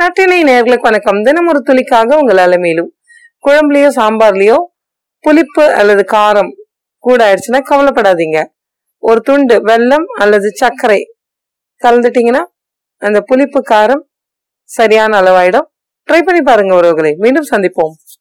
நட்டினை நேர்களுக்கு வணக்கம். தினம் ஒரு துளிக்காக உங்கள் அலமையிலும் குழம்புலயோ சாம்பார்லயோ புளிப்பு அல்லது காரம் கூட ஆயிடுச்சுன்னா கவலைப்படாதீங்க. ஒரு துண்டு வெல்லம் அல்லது சர்க்கரை கலந்துட்டீங்கன்னா அந்த புளிப்பு காரம் சரியான அளவாயிடும். ட்ரை பண்ணி பாருங்க உறவுகளை. மீண்டும் சந்திப்போம்.